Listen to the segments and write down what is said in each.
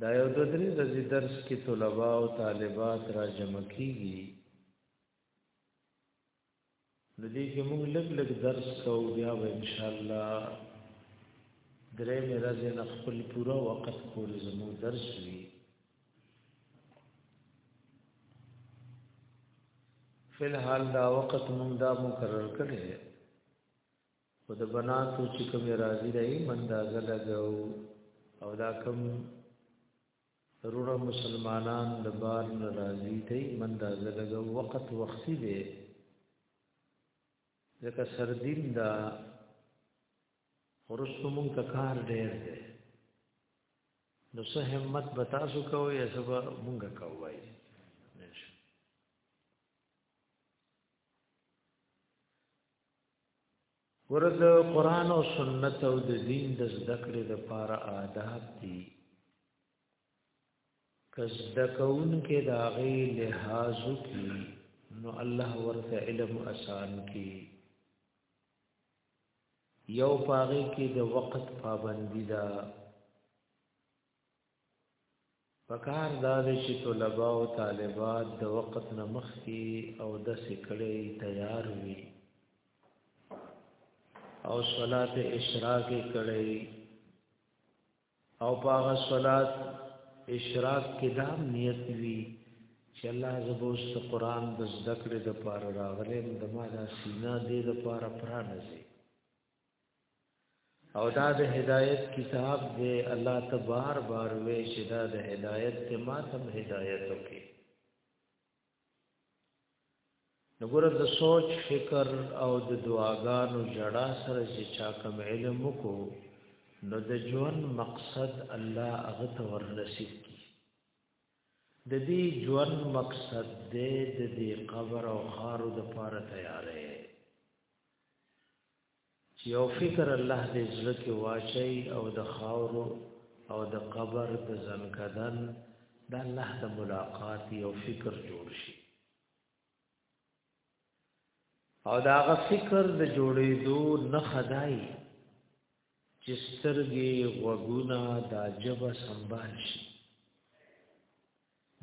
دا یو د درې ورځې درس کې طلبه او طالبات را جمع کیږي د دې کې موږ لږ لږ درس کوو بیا به ان شاء الله درې ورځې نه خپل پورا وخت پورې زموږ درس وي فلحال دا وخت موږ دا مقرر کړی په د بناتو چې کوم راضي دی مندازه لګاو او دا کوم رونه مسلمانان د بار ناراضي دی مندازه لګاو وخت وختي دی ځکه سردین دا ورستو مونږ ته کار ډېر دی نو سه همت به تاسو کوو یا سبا مونږ کوو ورته قران او سنت او د دین د زده کړې د پاره آداب دي کز د کون کې دا غي لحاظ کی نو الله ورته علم آسان کی یو پاغي کې د وخت پابندی ده پکار دا دی چې طلبه او طالبات د وخت نه مخکې او د سکړې تیار وي او صلات اشراق کړي او پاغه صلات اشراق کې دا نیت وي چې الله زبو ست قران د ذکر د پاره راغلم د ما دا سینا دې د پاره پرانځي او دا د هدایت کتاب دی الله ته بار بار وې چې دا د هدایت ته ما تم هدایت وکي نګور د سوچ فکر او د دعاګانو جړا سره چې چا کوم علم وکړو نو د ژوند مقصد الله هغه ته ورنصیب کی د دې ژوند مقصد دې د دې قبر او خارو د پاره تیارې یو فکر الله دې زړه کې واچي او د خاورو او د قبر د زنکدن د الله د ملاقات یو فکر جوړ شي او دا غ فکر د جوړې دو نه خدای چې سترګې وګونا د جبا سنبال شي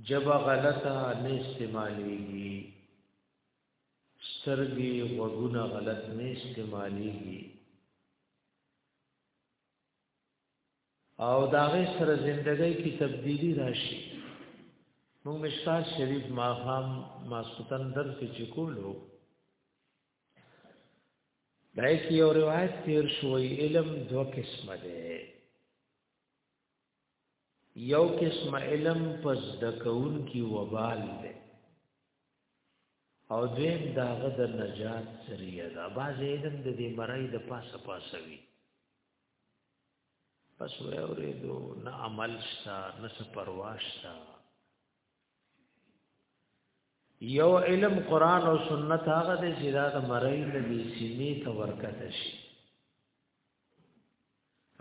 جبا غلطه نه استعمالېږي سترګې غوګونه غلط نه استعماليږي او داغه سره زندګۍ کې تبدیلی راشي موږ مشکار شریف ما هم ما ستن در کې چکولو دای کی یو روایت تیر شوی علم دو قسمه ده یو قسم علم پس د کون کی وبال دی او دویم داغه د نجات ذریعہ دا باز علم د دې مرای د پاسه پاسه وی پس وره دو نه عمل شتا نه پرواش تا یو علم قران او سنت هغه د چې دا د مرای د سینې ته ورکته شي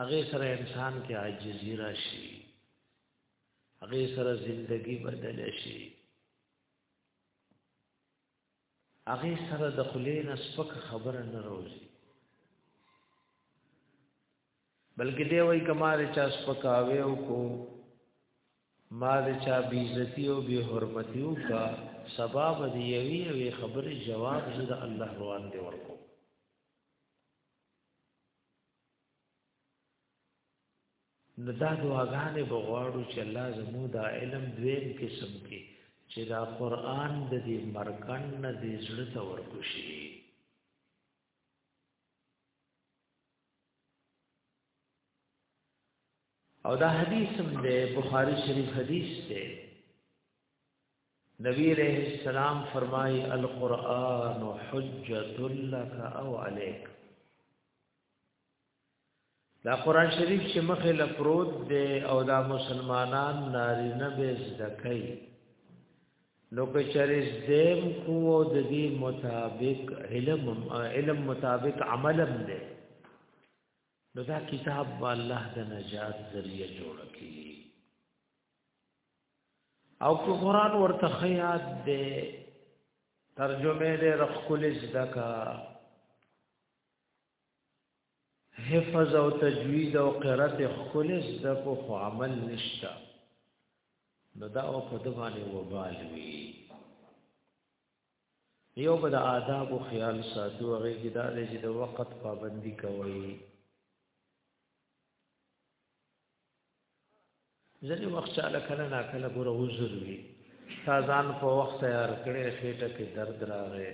هغه سره انسان کې عاجزی راشي هغه سره زندگی بدل شي هغه سره د خلین سپک خبره نه روزي بلکې دی وای کمال چا سپکاوي او کو ما د چا بیزتی او بی حرمتی او کا سبب دی یوی یوی خبر جواب زده الله روان دی ورکو نو دا دعاګانې بغواړو چې الله زموږ دا علم دویم قسم کې چې دا قران د دې مرکن نه دې زړه ته ورکوشي او دا حدیث هم دی بخاری شریف حدیث دی نبی علیہ السلام فرمای القرآن حجت لك او علیک دا قرآن شریف چې مخه لپروت دی او دا مسلمانان نارینه به زده کوي نو که چرز دیم کو او د دې مطابق علم علم مطابق عملم دی نو دا کتاب با الله د نجات ذریعہ جوړ کړي او که قران ورته خیات دې ترجمه دې رخل زدکا حفظ او تجوید او قرات خل زدکو خو عمل نشتا نو دا او په دمانه وبال وی یو بد آداب او خیال ساتو هغه کې دا دی چې د وخت پابندي کوي ځنې وخت چاله کله نا کله ګور عذر وي تازان په وخت تیار کړي خېټه کې درد راغی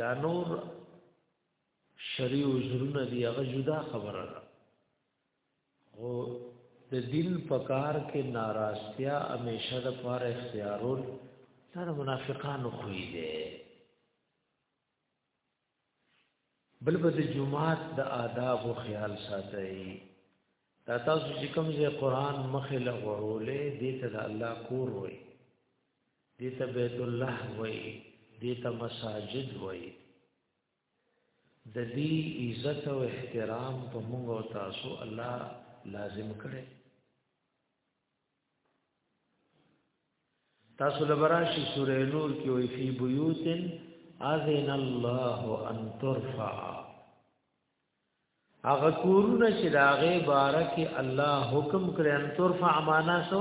یا نور شری عذرونه دی هغه جدا خبره ده او د دین په کار کې ناراستیا همیشه د پار اختیارول سره منافقانو خوې دي بل به د جمعات د آداب او خیال ساتي دا تاسو چې کوم ځای قران مخه لغورولې دې ته د الله کور وای دې ته بیت الله وای دې ته مساجد وای د دې عزت او احترام په موږ او تاسو الله لازم کړي تاسو لبراشي سورې نور کې وي فی بیوتن اذن الله ان ترفع هغه کورونه چې داغه بارک الله حکم کړي ان ترفع معنا سو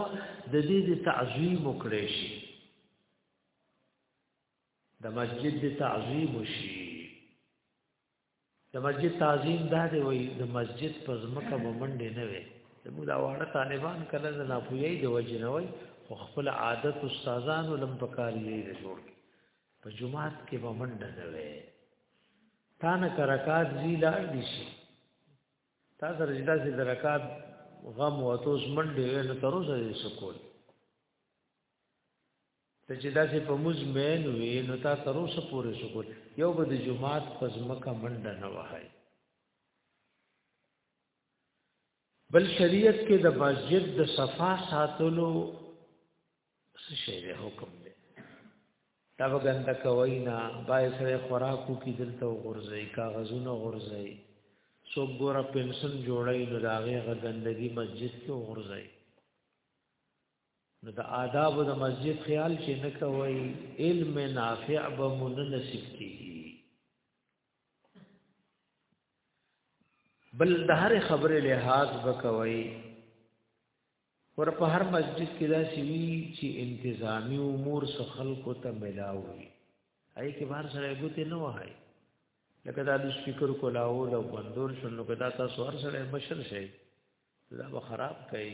د دې د تعظیم وکړي شي د مسجد د تعظیم شي د مسجد تعظیم دا دی وای د مسجد په ځمکه ومنډې نه وي د مولا واړه طالبان کله نه ناپوهي د وجه نه وای خو خپل عادت استادان لم پکاري نه جوړ په جمعات کې ومنډه نه وي تا نه کرکات زی لار دي شي تا سره جدا سي درکات غم او توس منډې نه تر اوسه سکول ته چې داسې په موز مین وې نو تا تر اوسه پورې شکر یو به د جمعات په ځمکه منډه نه وهای بل شریعت کې د مسجد د صفا ساتلو څه شی دی حکم دی دا وګند کوي نه بای سره خوراکو کې دلته غورځي کاغذونه غورځي څوک ګوره پنسن جوړي نو داغه غندګي مسجد کې غورځي نو د آداب د مسجد خیال چې نه کوي علم نافع به مون نصیب کیږي بل د هر خبرې لحاظ وکوي ور په هر مسجد کې دا سوي چې انتظامی امور سخل کو ته ملاوي اې کې بار سره ګوتې نه وای لکه دا د سپیکر کولاو له بندور شنو کدا تاسو هر سره بشر شي دا به خراب کوي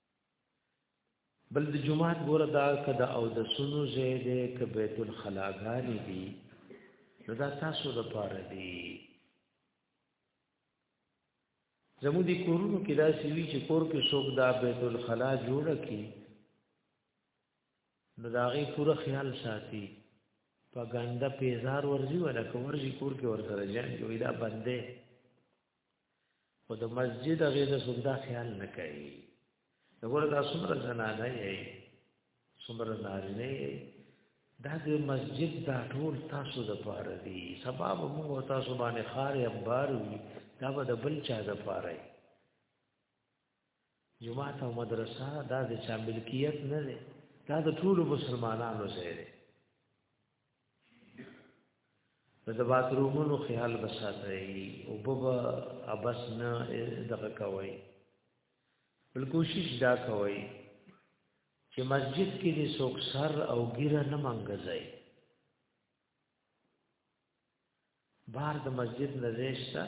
بل د جمعات ګوره دا کدا او د سونو زید ک بیت الخلاګانی دی نو دا تاسو د پاره دی زمو دي کورونو کې دا سوي چې کور کې څوک دا بیت الخلا جوړ کی نو دا غي پوره خیال ساتي په ګنده پیزار ورزي ولا کورځي کور کې ورسره ځان جوړي دا بنده خو د مسجد هغه د سودا خیال نه کوي وګوره دا څومره زنانه یې څومره نارینه یې دا د مسجد دا ټول تاسو د پاره دي سبب موږ تاسو باندې خار امبار وي دا به د بل چا د پاره جماعت او مدرسه دا د چا ملکیت نه دی دا د ټولو مسلمانانو ځای دی د باترومونو خیال بساتئ او بابا ابس نه دغه کوي بل کوشش دا کوي چې مسجد کې د څوک سر او ګیره نه منګځي بار د مسجد نه زیشتا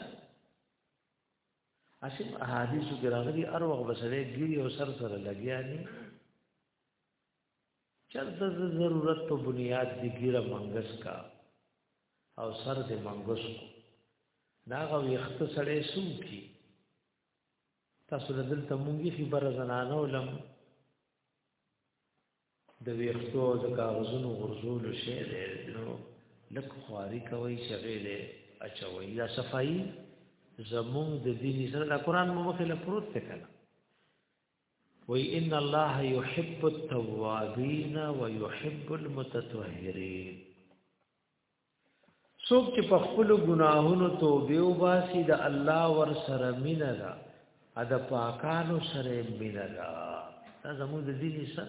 اسیم احادیث کې راغلي ار وخت بسره ګیری او سر سره لګیا نه چرته ضرورت په بنیاد دی ګیره منګس کا او سر دې منګس کو دا غو یخت سړې سو کی تاسو دلته مونږی خبره زنانه ولم د ویښتو او د کاغذونو غرزولو شی دی نو لک خواري کوي چې هغه دې اچوي دا صفائی زمون د دین سره د قران مو مخې له پروت ته کړه وی ان الله يحب التوابين ويحب المتطهرين څوک چې په خپل ګناهونو توبه وباسي د الله ور سره مینه ده ا د پاکانو سره مینه ده دا زموږ د دین څه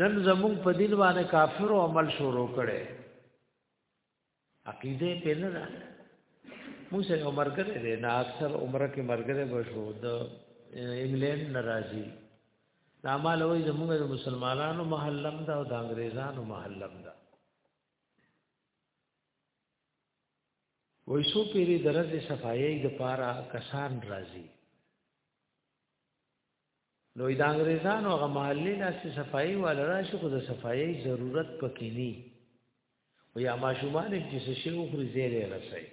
نن زموږ په دین باندې کافر عمل شروع کړي عقیده په نه ده موږ سره عمر کړي دی نه اکثر عمره کې مرګره بشو د انګلند ناراضي نامال وای زموږ د مسلمانانو محلم ده او د انګريزانو محلم ده وای سو پیری درځه صفایي د پاره کسان راځي نو د انګريزانو هغه محلي لاس صفایي وال راشي خو د صفایي ضرورت پکې ني او یا ماشومان چې څه شي خو زیره رسي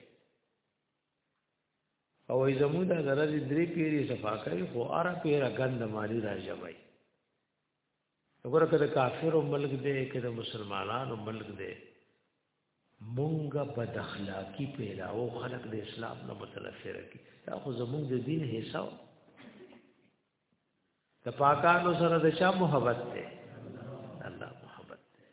او ای زموږ د درځي درې پیری صفاکري خو اره پیره غند مالی راځي وګوره کده کافرو ملک دی کده مسلمانانو ملک دی مونږه بد اخلاقی پیدا او خلق د اسلام نه متنفر کی دا خو زمونږ د دین حصہ د پاکانو سره د چا محبت ده الله محبت ده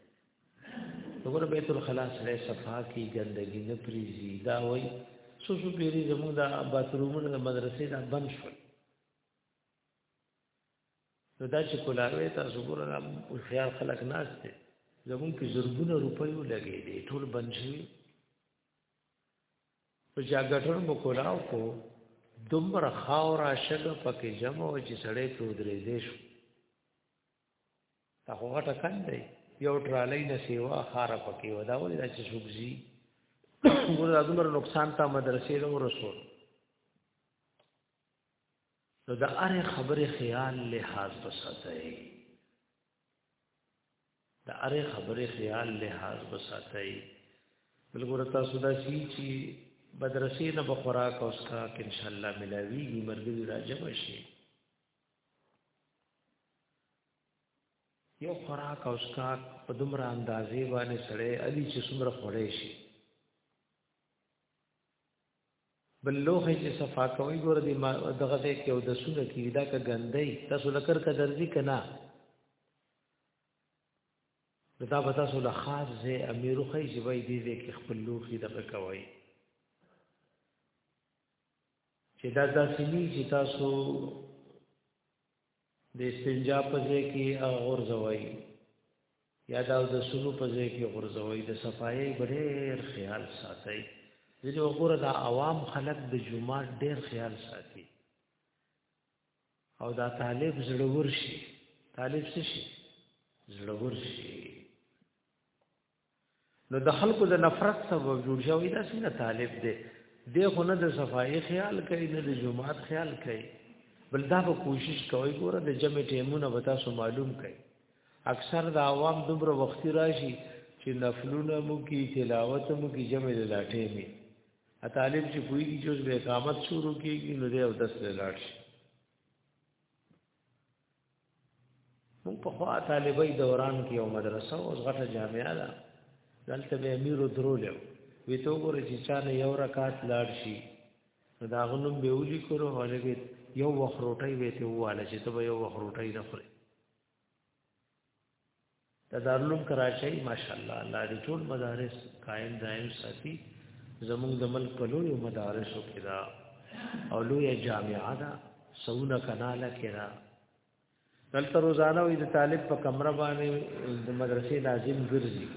وګوره بیت الخلا سره صفا کی ګندګی نه پریزي دا وای سو سو پیری زمونږ د باترومونو د مدرسې د بند شول نو دا چې کولاوي تاسو ګورئ او خیال خلک ناس دي زمون کې زرګونه روپۍ ولګې دي ټول بنځوي په جاګټر مو کولاو کو دومره خاورا شګه پکې جمع او چې سړې په درې دې شو تا هغه ټکان دی یو ټرالې نه سیوا خار پکې ودا ولې چې سبزي ګور دا دومره نقصان تا مدرسې له ورسول نو د اره خبره خیال لحاظ وساتئ د اره خبره خیال لحاظ وساتئ بلګور تاسو دا شي چې مدرسې نه به خوراک او اسکا کې ان شاء الله ملاوي مرګي راجب شي یو خوراک او اسکا په دومره اندازې باندې سړې علي چې څومره خوړې شي بل لوخه چې صفا کوي ګور دي ما دغه دې کې او د سونه کې دا کا غندې تاسو لکر کا درځي کنا دا به تاسو له خاص زه امیر خو یې وای دي دې کې خپل لوخي دغه کوي چې دا داسې نه چې تاسو د استنجا په ځای کې هغه غورځوي یا دا د سلو په ځای کې غورځوي د صفایي ډېر خیال ساتي ځینې وګوره دا عوام خلک د جمعه ډېر خیال ساتي او دا طالب زړور شي طالب څه شي زړور شي نو د خلکو د نفرت سبب جوړ شوی دا څنګه طالب دی دی خو نه د صفای خیال کوي نه د جماعت خیال کوي بل دا به کوشش کوي ګوره د جمع ټیمونه به تاسو معلوم کوي اکثر د عوام دومره وختي راشي چې نفلونه مو کی تلاوت مو کی جمع لاټې می ا طالب چې کوی کی جز به اقامت شروع کیږي نو دی او دس لاټ شي مونږ په خوا طالبای دوران کې یو مدرسه او غټه جامعه ده دلته به امیر درولو وی تو ګورې چې چا نه یو رکعت لاړ شي دا غنوم به ولي کړو هغه یو وخت روټي وې ته واله چې ته یو وخت روټي نه خوري د دارلوم کراچۍ ماشاءالله الله دې ټول مدارس قائم دائم ساتي زموږ د ملک په لوی مدارسو کې دا او لوی جامعه دا سونه کناله کې دا دلته روزانه وي د طالب په کمره باندې د مدرسې لازم ګرځي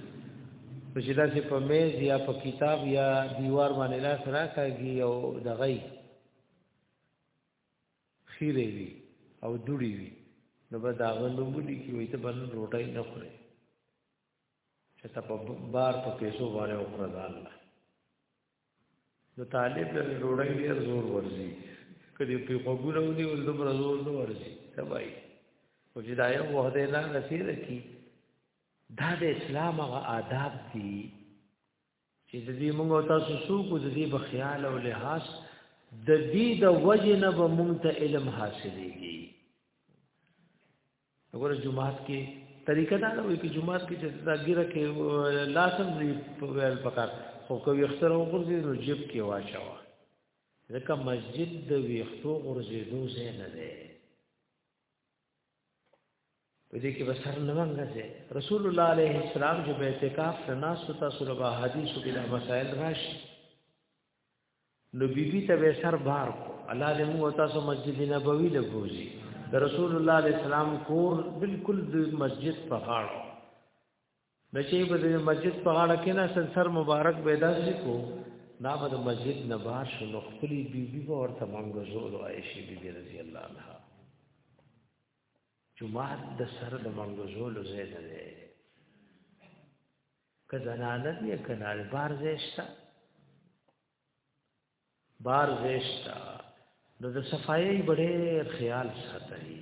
په چې داسې په میز یا په کتاب یا دیوار باندې لاس راکاږي او دغی خیره وي او دوړي وي نو به دا غنوم دي کې وي ته بل روټای نه خوري چې ته په بار په پیسو باندې وکړه دا الله نو طالب له روړی ډیر زور ورزي کدی په قبول ودی ول دومره زور نه ورزي سبای او چې دا یو وحده نه نصیب کی دا د اسلام غ آداب دي چې د دې موږ تاسو څوک د دې په خیال او لحاظ د دې د وجه نه به موږ ته علم حاصلېږي وګوره جمعات کې طریقه دا وي چې جمعات کې چې دا ګیره کې لاسم دی په ویل پکار خو کوي اختر او غرزي نو جیب کې واچوا ځکه مسجد د ویختو غرزي دوه نه دی په دې کې به سر نه منګځي رسول الله عليه السلام چې به اعتکاف ته ناس ته سره به حدیث کې د مسائل راشي نو بیبي ته به سر بار کو الله دې موږ تاسو مسجد نبوي له بوزي د رسول الله عليه السلام کور بالکل د مسجد په غاړه نو چې په دې مسجد په غاړه کې نه سنسر مبارک پیدا شي کو دا به مسجد نه بار شو نو خپل بیبي به ورته مونږ زول عائشې بیبي رضی الله عنها جمعات د سر د مونږ زول زید نه که زنانه دې کنال بار زیشتا بار زیشتا نو د صفایي بډې خیال ساتي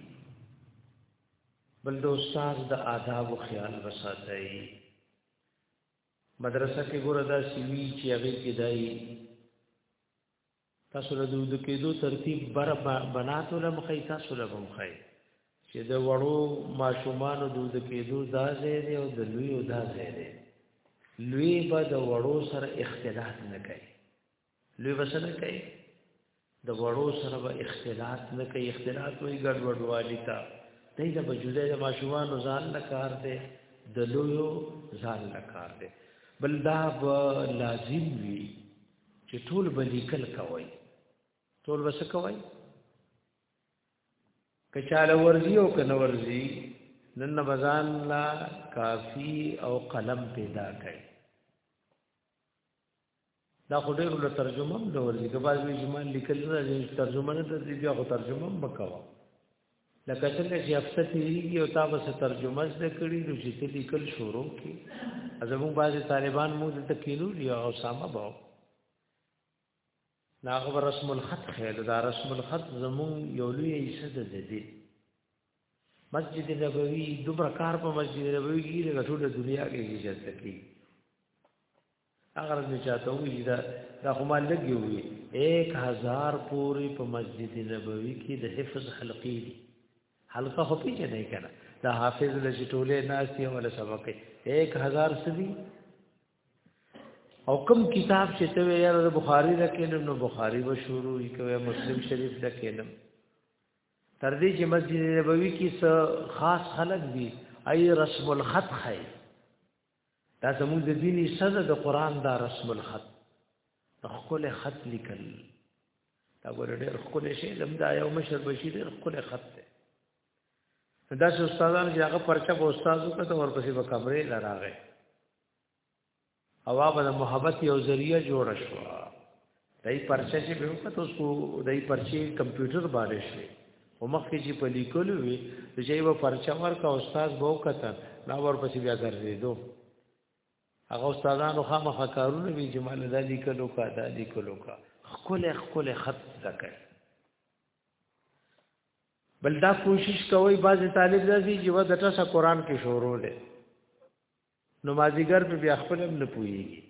بل د استاد د آداب او خیال وساتي مدرسه کې ګوره دا سیوی چې هغه کې دای تاسو له دوی کېدو ترتیب بر بناتو له مخې تاسو له مخې چې د وړو ماشومانو دود کېدو دا ځای دی او د لویو دا ځای دی لوی به د وړو سره اختلاط نه کوي لوی به سره کوي د وړو سره به اختلاط نه کوي اختلاط وي ګډوډوالي تا دای د بجوده د ماشومانو ځان نه کار دی د لویو ځان نه کار دی بل دا به لازم وي چې ټول به لیکل کوي ټول به څه کوي کچاله ورزی او کنه ورزی نن بزان لا کافی او قلم پیدا کړي دا خو ډېر له ترجمه هم د ورزی کباز وی جمع لیکل راځي ترجمه نه د دې بیا خو ترجمه هم وکاوه لکه څنګه چې هفته تیریږي او تاسو سره ترجمه زده کړی نو چې ته لیکل شروع کی ازمو بعضی طالبان مو د تکینو دی او سامه باو ناغه رسم الخط خیر دا رسم الخط زمون یو لوی حصہ ده دې مسجد نبوي دومره کار په مسجد نبوي کې د ټول دنیا کې عزت کوي اگر نه چاته وي دا دا خو مال لګي وي 1000 پوری په مسجد نبوي کې د حفظ حلقې دي حلقه خو پیچ نه کړه دا حافظ لږ ټوله ناس یې ولا سبق 1000 سوي او کوم کتاب چې ته وې یاره بخاری نه کینم نو بخاری به شروع وي کوي مسلم شریف نه کینم تر دې چې مسجد نبوي کې څه خاص خلق دي اي رسم الخط خي دا زموږ د دیني صد د قران دا رسم الخط خپل خط لیکل دا ګور ډېر خپل شي لم دا یو مشر بشي ډېر خپل خط دی دا چې استادان چې هغه پرچا په استادو کته ورپسې په کمرې لراغه او هغه د محبت یو ذریعہ جوړ شو دای پرچه چې به وکړ تاسو دای پرچه کمپیوټر باندې شي او مخکې چې په لیکلو وي چې یو پرچه ورکا استاد به وکړه دا ورپسې بیا ګرځېدو هغه استادانو خامخا کارونه وی جمال د لیکلو کا د لیکلو کا خپل خپل خط زکه بل دا کوشش کوي بعض طالب راځي چې ودا تاسو قران کې شروع لې نو مازیګر په بیا خپل هم نه پويږي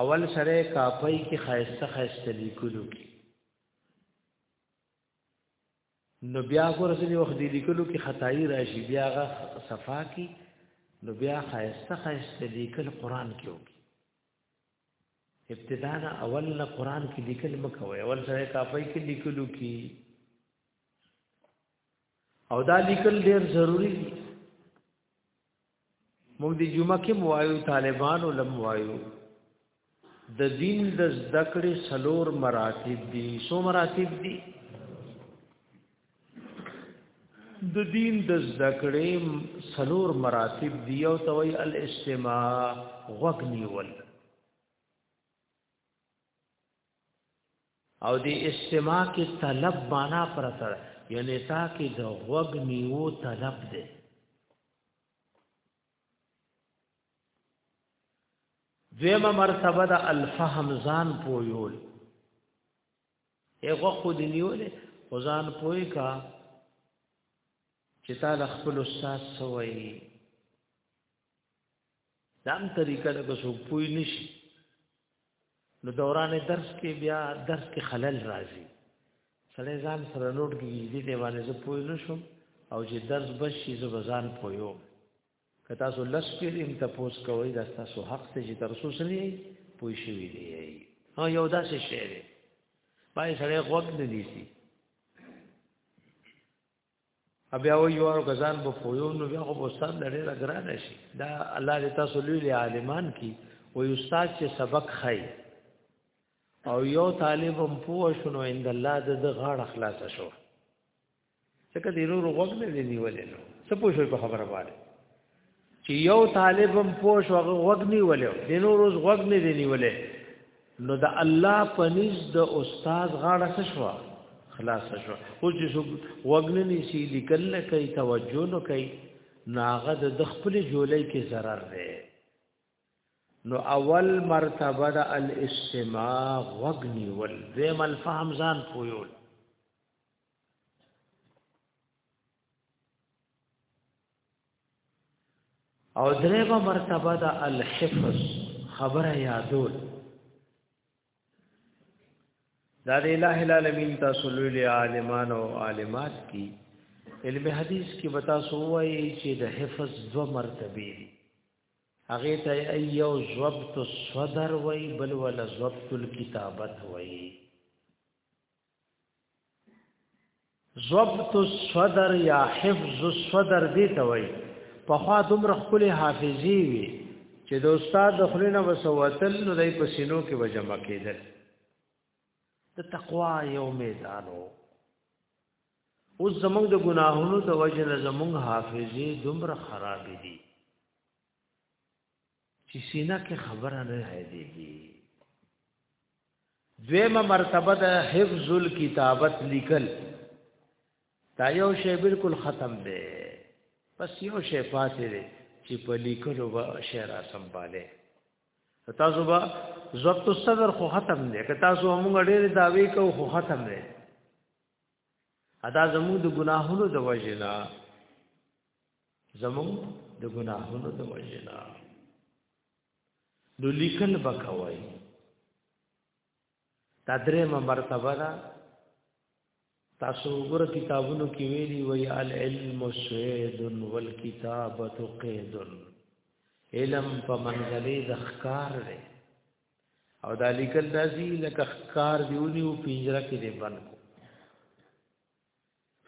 اول سره کاپي کې خایسته خایسته لیکلو کې نو بیا ورځې وخت دی لیکلو کې خدای راشي بیا غ صفا کې نو بیا خایسته خایسته لیکل قران کې وږي ابتدا نه اول نه قران کې لیکل مکوي اول سره کاپي کې لیکلو کې او دا لیکل ډیر ضروری دي موږ د جمعه کې موایو طالبانو لم وایو د دین د ذکرې سلور مراتب دي سو مراتب دي د دین د ذکرې سلور مراتب دي او توي الاستماع وغنیول او دی استماع کې طلب معنا پر سره یعنی تا کې د غوګ نیو طلب دی دویمه مرتبه د الفهم ځان پویول هغه خود نیول ځان پوی کا چې تا د خپل استاد سوی دام طریقه د کوڅو پوی نشي نو دوران درس کې بیا درس کې خلل راځي سړی ځان سره نوټ کې دې دی باندې زه پوی نشم او چې درس بشي زه بزان پویو که تاسو لس پیر ام تپوس کوئ دا تاسو حق ته چې ترسو سنی پوی شوی دی ها یو داسې شعر پای سړی غوږ نه نیسی بیا و یو ورو کسان په پویو نو بیا خو استاد لړې را ګران شي دا الله دې تاسو لوی عالمان کی و استاد چې سبق خای او یو طالب هم پوه شنو عند الله د غاړه خلاص شو څکه دې نور وګ نه دی نیولې نو څه پوه شو په خبره باندې چې یو طالبم پوه شو هغه غوږ نیولی د نور اوس غوږ نه دی نیولی نو د الله پنیز د استاد غاړه څه شوه خلاص شو او چې څوک وګنه نشي لیکل نه کوي توجه نه کوي ناغه د خپل جولای کې zarar دی نو اول مرتبه د الاستماع وغني ول زم الفهم ځان پویول او دریمه مرتبه دا الحفظ خبره یادول دا د الٰه العالمین تاسو لوی عالمان او عالمات کی علم حدیث کی بتا سو وای چې د حفظ دو مرتبه دي هغه ته ایو ضبط الصدر وای بل ول ضبط الكتابت وای ضبط الصدر یا حفظ الصدر دی ته وای په خوا دومره خپل حافظي وي چې د استاد د خلینو وسوتل نو دای په سینو کې وجمع کېدل د تقوا یو میدانو اوس زمونږ د ګناهونو د وجه نه زمونږ حافظي دومره خراب دي چې سینا کې خبره نه هېږي دویمه مرتبه د حفظ الكتابت لیکل دا یو شی بالکل ختم دی پس یو شی پاتې دی چې په لیکلو به شعر سمباله تاسو به ضبط الصدر خو ختم دی که تاسو موږ ډېر داوی کو خو ختم دی ادا زموږ د ګناهونو د وجنا زمون د ګناهونو د وجنا نو لیکل بکوي دا درې مرتبه ده تاسو وګوره کتابونو کې ویلي وي العلم سید والکتابه قید علم په منځلې د ښکار دی او دا لیکل داسي لکه ښکار دیونی او پنجره کې دی بند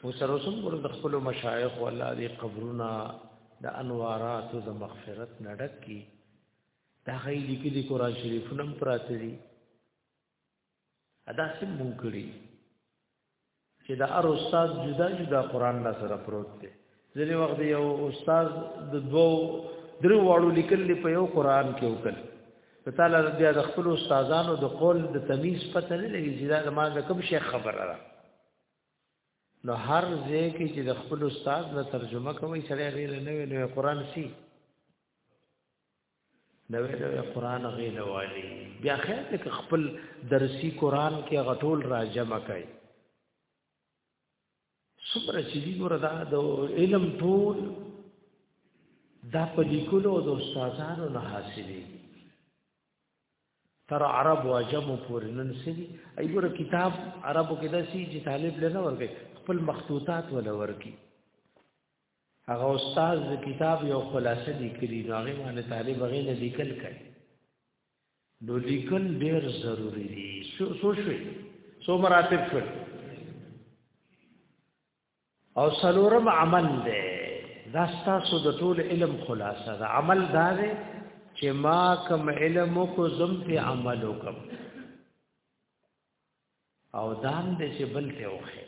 وسروسم ګور د خپل مشایخ ولا دی قبرونه د انوارات د مغفرت نډک کی دا غی لیکي د قران شریف نم پراته دي ادا سم مونږ کړی چې دا ار استاد جدا جدا قران لا سره پروت دی ځینې وخت یو استاد د دوو درو واړو لیکل په یو قران کې وکړ په تعالی بیا د خپل استادانو د قول د تمیز پته نه لګي چې دا ما د کوم شیخ خبره ده نو هر ځای کې چې د خپل استاد نه ترجمه کوي سره غیر نه وي نو قران سي نو نو قران غیر والی بیا خیر ته خپل درسي قران کې غټول را جمع کوي څومره چې دی وردا د علم ټول دا په لیکلو د استادانو نه حاصلې تر عرب او عجم پورې نن سړي ایګور کتاب عربو کې داسي چې طالب لنه ورګي خپل مخطوطات ول ورګي هغه استاد د کتاب یو خلاصه لیکلی نو هغه باندې طالب غي نه لیکل کوي نو لیکل ډیر ضروری دي سو شوي سو مراتب شوي او سلورم عمل دی دا ستاسو د ټول علم خلاصه ده عمل دا دی چې ما کوم علم کو زم په عمل وکم او دام دې چې بل ته وخه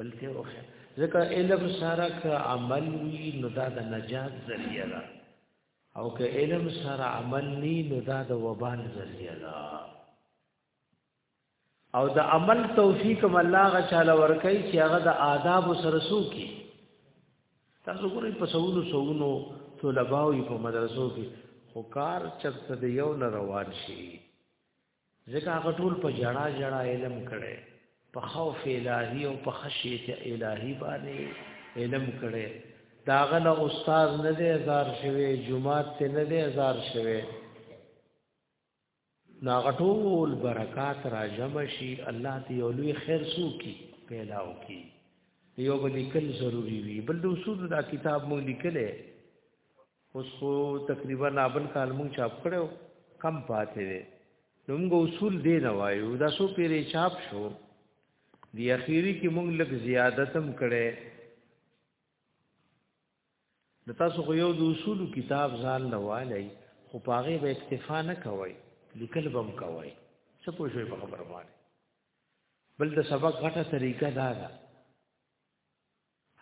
بل ته وخه ځکه علم سره ک عمل وی نو دا د نجات ذریعہ ده او که علم سره عمل نی نو دا د وبال ذریعہ ده او د عمل توفیق هم الله غ چاله ورکي چې هغه د آداب سره سوکي تاسو ګورئ په سونو سونو طلباو په مدرسو کې خو کار چرته د یو نه روان شي ځکه هغه ټول په جړا جړا علم کړي په خوف الهي او په خشیت الهي باندې علم کړي داغه نه استاد نه دی هزار شوی جمعه ته نه دی هزار شوی ناغټول برکات را جمع شي الله دې یو لوی خیر سو کی پیدا وکي یو بل لیکل ضروری وي بل د اصول دا کتاب مونږ لیکلې اوس خو تقریبا نابل کال مونږ چاپ کړو کم پاتې دي موږ اصول دی نه وایو دا سو پیری چاپ شو دی اخیری کې مونږ لږ زیادتم کړي د تاسو خو یو د اصول کتاب ځان لوالای خو پاغه به اکتفا نه کوي لیکل بم کوي څه پوه شوي په خبره باندې بل د سبق غټه طریقه دا ده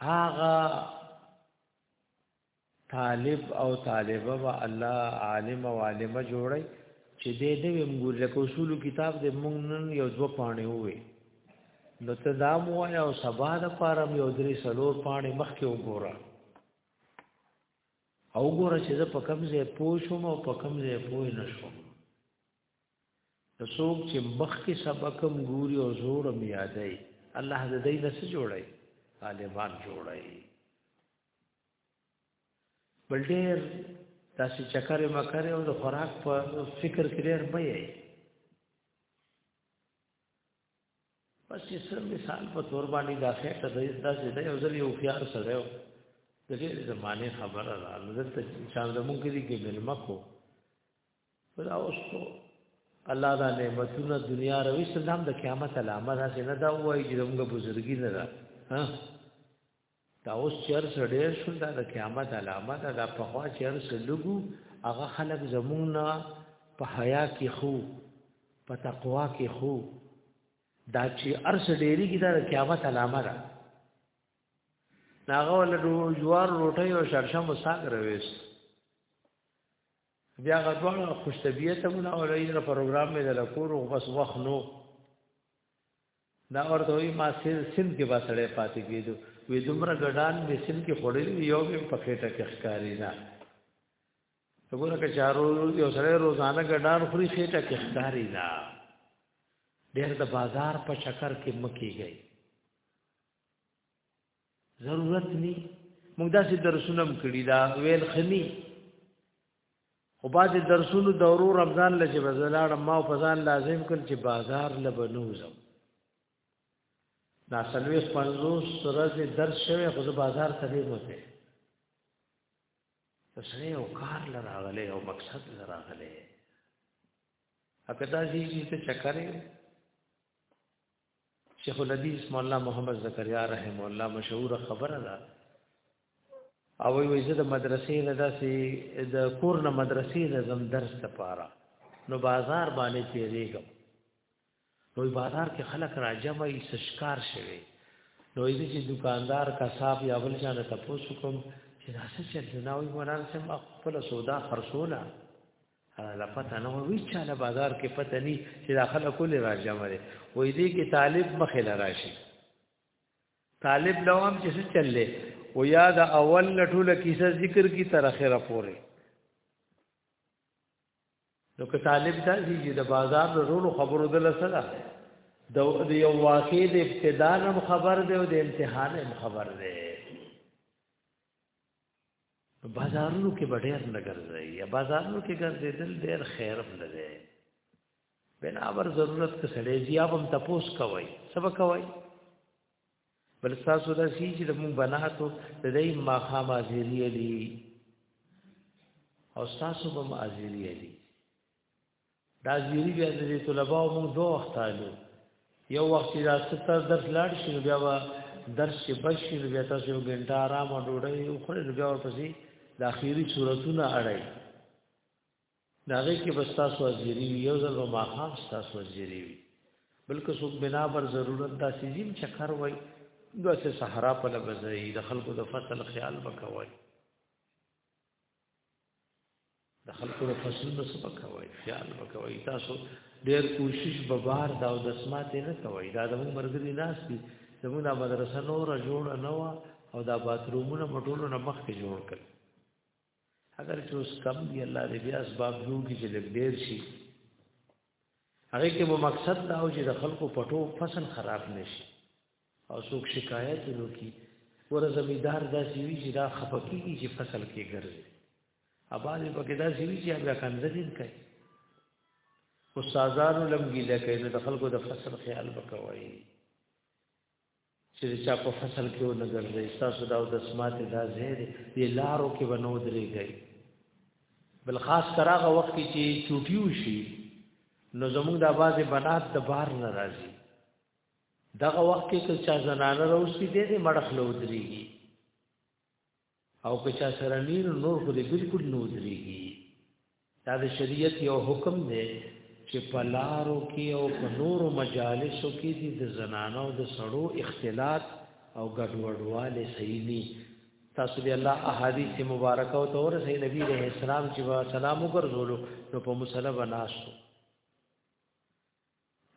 هاغه طالب او طالبه و الله عالم او عالمه جوړي چې دې دې موږ له اصول کتاب دې موږ نن یو ځو پانه وې نو ته دا مو یا او سبا د پاره یو درې سلور پانی مخ کې وګوره او ګوره چې زه په کوم ځای پوه شوم او په کوم ځای پوه نه شوم نو څوک چې مخ کې سبق هم ګوري او زور هم یادای الله دې دې نه جوړای طالبان جوړای بل ډېر تاسو چکر مکر او د خوراک په فکر کې ډېر بې پس چې سر مثال په تور باندې دا خیر ته دې دا چې دې وزل یو خيار سره یو د دې زمانه خبره را دلته انسان زمونږ کې دې کې ملما کو پر اوس ته الله دا نعمتونه دنیا روي سلام د قیامت علامه ده چې نه دا وایي چې موږ بزرګي نه ده ها دا اوس چر سړی شو دا د قیامت علامه ده دا په خوا چر سلګو هغه خلک زمونږه په حیا کې خو په تقوا کې خو دا چې ارس ډېری کې دا د قیامت علامه ده ناغه ول جوار روټي او شرشه مساق رويس بیا غوړ خوش طبيعت مونږ اوري د پروګرام مې د لکور او بس وخت نو دا ورته وی ما سیل سن کې باسړې پاتې کېدو وې دومره ګډان مې سن کې خړلې یو به پخېټه کې ښکاری نه وګوره که چارو یو سره روزانه ګډان خوري خېټه کې ښکاری دا ډېر د بازار په چکر کې مکیږي ضرورت ني موږ داسې درسونه هم کړي دا ویل خني خو باز درسونو دورو رمضان لږه بزلاړ ما او فزان لازم کړ چې بازار لبنوزم دا سلوي 50 سره درس شوی خو بازار ته نه وته تسنه او کار لراغله او مقصد لراغله اکه دا چې ته چکرې شیخ الحدیث مولانا محمد زکریا رحم الله مشهور خبره ده او وی زه د مدرسې نه داسې د کور نه مدرسې نه زم درس ته پاره نو بازار باندې تیریږم نو بازار کې خلک راجم ای سشکار شوي نو یې چې دکاندار کساب یا بل چا نه تاسو کوم چې دا څه چې نه وي مولانا سم خپل سودا خرصوله لا پته نه وی چې له بازار کې پته ني چې داخله کول راځي مره وې دې کې طالب مخه لراشي طالب لوام چې څه چللې و یا دا اول لټوله کیسه ذکر کی تر اخره پوره نو که طالب دا چې د بازار د رولو خبرو دل سره د یو واقع د ابتدا نه خبر دی او د امتحان هم خبر دی بازارونو کې ډېر نه ګرځي یا بازارونو کې ګرځېدل ډېر خیر نه دی بنابر ضرورت کې سړی زیاب هم تپوس کوي سبا کوي بل تاسو دا سی چې موږ بناتو د دې ماخام ازيري دي او تاسو به ازيري دي دا زیری بیا د طلباو موږ دوه وخت آلو یو وخت دا ستر درس لاړ شي بیا وا درس چې بشي بیا تاسو یو ګنټه آرام او ډوډۍ او خوري بیا ورپسې د اخیری صورتونه اړای دا غي کې بس تاسو وزیری یو ځل ما خام تاسو وزیری بلکې څوک بنا پر ضرورت دا سیزم چکر وای دوسه صحرا په لبزې د خلکو د فصل خیال وکوي د خلکو د فصلونو څخه کوي خیال وکوي تاسو ډېر کوشش به بار دا او د سماعت نه کوي دا د مرګري ناس دي زموږه مدرسه نور جوړ نه و او دا باترومونه مټولو نه مخ کې جوړ کړ اگر چې اوس کم دی الله دې بیا اسباب جوړ کړي چې ډېر شي هغه کې مو مقصد دا و چې د خلکو پټو فصل خراب نشي او څوک شکایت وکړي ور زمیدار دا سیوی چې دا خپکیږي چې فصل کې ګرځي اباز په کې دا سیوی چې هغه کنځلین کوي استادانو لمګي لکه نو د خلکو د فصل خیال وکوي چې چا په فصل کې ونه ګرځي تاسو دا د سمات دا زهر یې لارو کې ونو درېږي بل خاص تراغه وخت کې چې چوټیو شي نو زموږ د بازي بنات د بار ناراضي دغه وخت کې چې چا زنانه راوستي دي دې مړخ له ودرېږي او که چا سره نیر نور خو دې بالکل نه ودرېږي دا د شریعت یو حکم دی چې په لارو کې او په نورو مجالسو کې دې د زنانه او د سړو اختلاط او ګډوډواله صحیح نه تاسو دی الله احادیث مبارکه او تور صحیح نبی علیہ السلام چې سلام وګرځولو نو په مصلی بناسو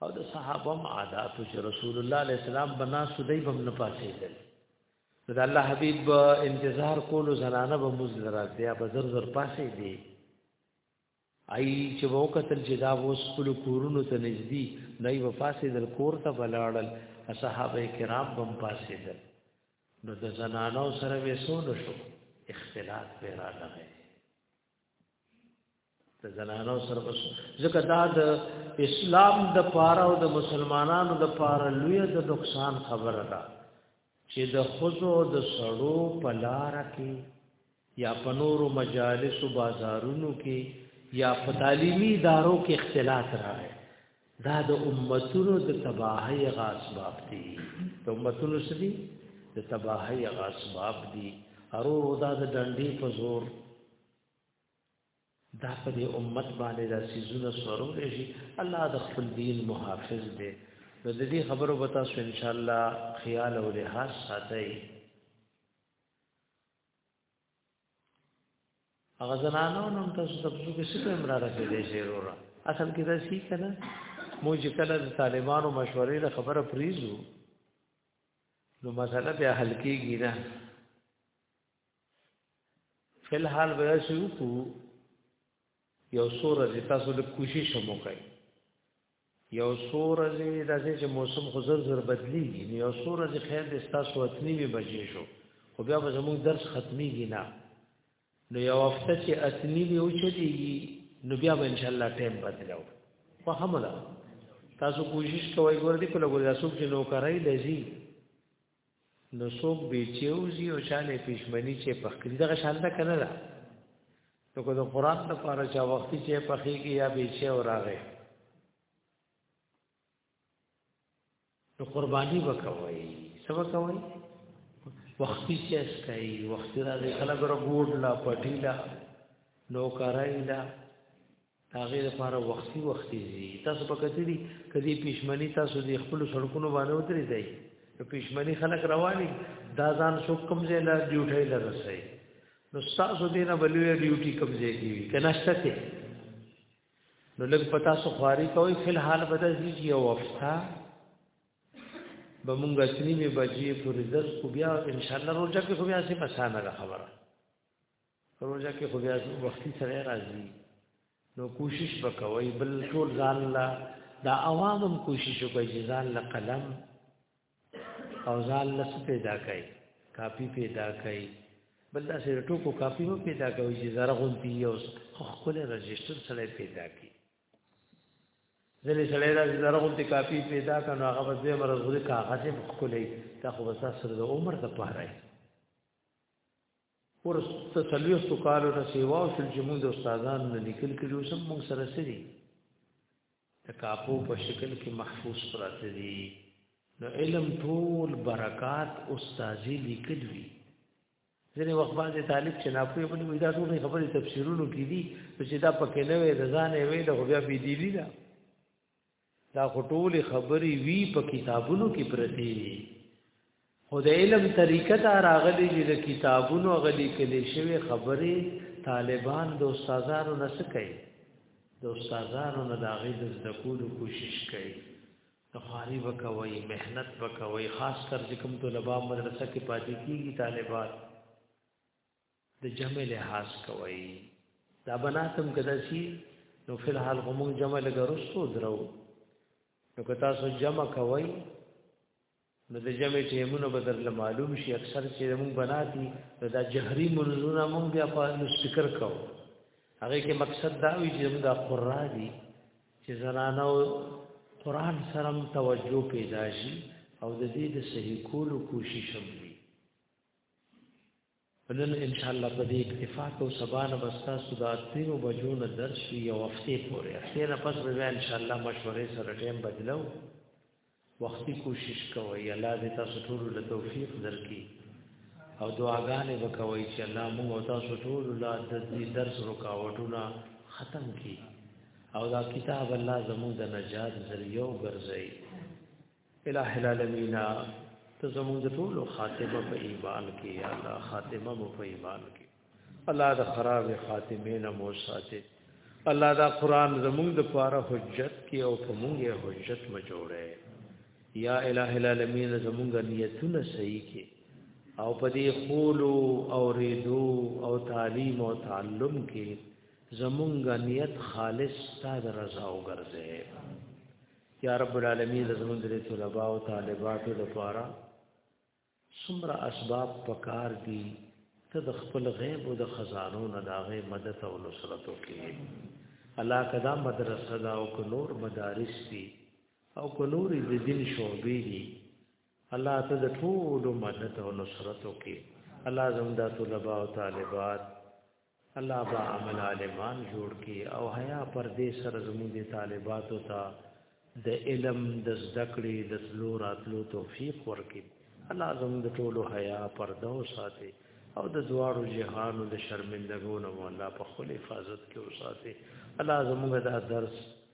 او د صحابه عادت چې رسول الله علیه السلام بنا سودی بم نه پاسې دل د الله حبیب انتظار کولو زنانه به مزل راځي یا به زر زر پاسې دی ای چې وو قتل چې دا وس خپل کورونو ته نږدې نه یو پاسې در کور ته بلاړل صحابه کرام بم پاسې دل نو د زنانو سره وسو نشو اختلاف پیرا لغی د زنانو سره بس ځکه دا د اسلام د پاره او د مسلمانانو د پاره لوی د نقصان خبره ده چې د خزو د سړو په لار کې یا په نورو مجالس او بازارونو کې یا په تعلیمي ادارو کې اختلاط راغی دا د امتونو د تباہی غاسباب دي د امتونو سدي د تباہی غاسباب دي ارو دا د ډنډي په زور دا په دې امت باندې د سيزونه سورو شي الله د خپل دین محافظ دی نو د دې خبرو به تاسو ان شاء الله خیال او لحاظ ساتئ هغه زنانو نن تاسو ته څه کې څه کوم را رسېدې شي وروره اصل کې دا سی کنه مو چې کله د طالبانو مشورې له خبره پریزو نو مسله بیا حل کېږي نه فلحال به شو کو یو څو ورځې تاسو د کوشش هم وکړئ یو څو ورځې د دې چې موسم خو زر زر بدلیږي نو یو څو ورځې خیر د تاسو اتنی به بجې شو خو بیا به زموږ درس ختميږي نه نو یو هفته چې اتنی به اوچتيږي نو بیا به ان شاء الله ټیم بدلو په همدا تاسو کوشش کوئ ګور دي کله ګور تاسو چې نو کوي لذي نو څوک به چې وزي او چاله پښمني چې پخکې دغه شان ده کنه ده نو کو د قران د پاره چا وخت چې پخې کې یا به چې او راغې نو قرباني وکوي سبا کوي وخت چې اسکای وخت راځي خلک رغوډ لا پټیلا نو کارایلا هغه لپاره وختي وختي زی تاسو په کتلی کدی پښمنی تاسو د خپل سړکونو باندې وتري دی نو پښمنی خلک رواني دا ځان شو کوم ځای لا ډیوټي لرسي نو تاسو دینه بلوي ډیوټي کوم ځای کی کنه شته نو لږ پتا سو خواري کوي فل حال بدل دي چې او افتا بمونګه سنی می بجې پورې درس کو بیا ان شاء الله روزه کې خو بیا سي پسانه خبره روزه کې خو بیا وختي سره راځي نو کوشش وکوي بل ټول ځان لا دا عوامم کوشش وکړي چې ځان لا قلم او ځان لا پیدا کړي کاپی پیدا کړي بل دا سره ټکو کاپی مو پیدا کوي چې زره غونتی او خپل رجستر سره پیدا کړي ځلې سره دا زره غونتی کاپی پیدا کړي نو هغه به مرز غوړي کاغذ خپلې تا خو بس سره د عمر د پاره ورس ته څلويستو کالو نه سیوا او شل چې موږ د استادانو نه لیکل کړي اوس هم موږ سره سړي د کاپو په شکل کې محفوظ پراته دي نو علم ټول برکات استادي لیکل وي ځینې وخت باندې طالب چې ناپوهه په دې دا ټول خبرې تفسیرونو کې دي چې دا پکې نه وي ځان یې وي دا بیا بي دي دي دا دا خټول خبرې وی په کتابونو کې پرتی دي خو د علم طریقه دا راغلي چې د کتابونو غلي کلی شوی خبرې طالبان د استادانو نه سکي د استادانو نه د هغې د زده کولو کوشش کوي تخاری وکوي مهنت وکوي خاص کر چې کوم طلبه مدرسه کې پاتې کیږي طالبات د جمع لحاظ کوي دا بناتم کدا شي نو فل حال هم جمع لګرسو درو نو که تاسو جمع کوي نو د جمع ټیمونو بدل معلوم شي اکثر چې موږ بناتي نو دا جهري منځونه موږ بیا په فکر کوو هغه کې مقصد دا وي چې موږ قرآ دي چې زنانو قرآن سره توجه پیدا شي او د دې د صحیح کولو کوشش هم نن ان شاء الله په دې اکتفا کو سبا نه بستا سودا تیرو بجو نه درس یو هفته پورې هفته نه پس به ان شاء الله مشورې سره ټیم بدلو وختي کوشش کوي الله دې تاسو ټول له توفیق درکړي او دعاګانې وکوي چې الله موږ او تاسو ټول له دې درس رکاوټونه ختم کړي او دا کتاب الله زموږ د نجات ذریعہ وګرځي الہ العالمین ته زمونږ ټول خاتمه په ایمان کې یا الله خاتمه مو په ایمان کې الله د خراب خاتمه نه مو ساتي الله دا قران زمونږ د پاره حجت کې او په مونږه حجت ما جوړه یا الہ العالمین زمونږ نیتونه صحیح کې او په دې خولو او ریدو او تعلیم او تعلم کې زمونږ نیت خالص ستاسو رضا وګرځي یا رب العالمین زموږ د طلباء او طالباتو لپاره څومره اسباب پکار دي ته د خپل غیب او د خزانو نه داغه مدد او نصرت وکړي الله کدا مدرسه دا او نور مدارس دي او کو نور د دین شعبې دي الله ته د ټول مدد او نصرت وکړي الله زموږ د طلباء او طالبات الله با عمل عالمان جوړ کی او حیا پر دې سره زموږ د طالباتو ته د علم د زده کړې د تلو راتلو توفیق ورکړي الله زموږ د ټولو حیا پر دو ساتي او د دوارو جهانو د شرمندګونو الله په خپل حفاظت کې وساتي الله زموږ د درس